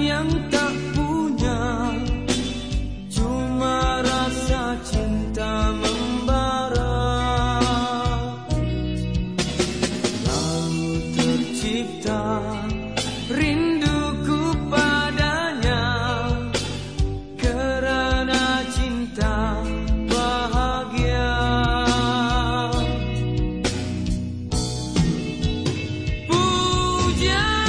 yang tak punya Cuma rasa cinta membara. Lalu tercipta rinduku padanya. Karena cinta bahagia. Puja